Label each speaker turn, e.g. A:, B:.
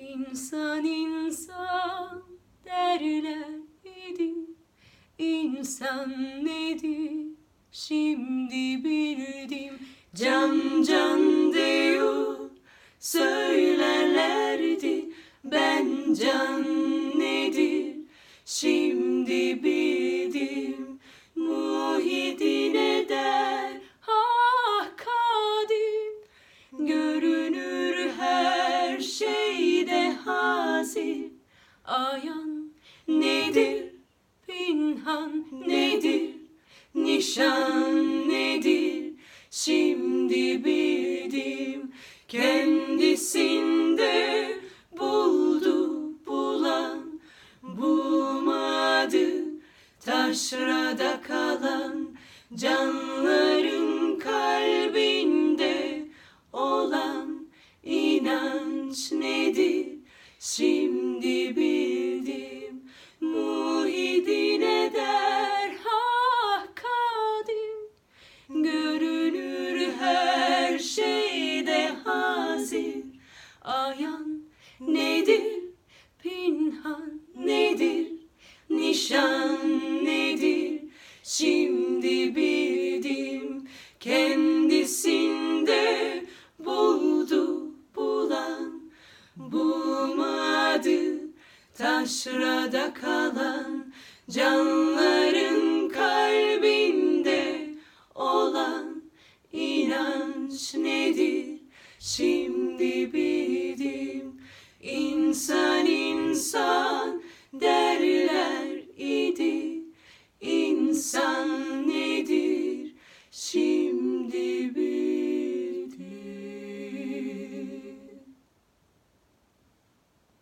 A: İnsan insan derler idi. İnsan nedir şimdi bildim. Can can diyor söylerlerdi. Ben can nedir? Şimdi şeyde hazır Ayan nedir, pinhan nedir? Nişan nedir, şimdi bildim. Kendisinde buldu bulan Bulmadı taşrada kalan Canların inanç nedir? Şimdi bildim. Muhidine der ah kadim Görünür her şeyde hazır Ayan nedir, pinhan nedir? Nişan nedir, şimdi bildim. Kendisinde taşrada kalan canların kalbinde olan inanç nedir? Şimdi bildim insan insan derler idi insan nedir? Şimdi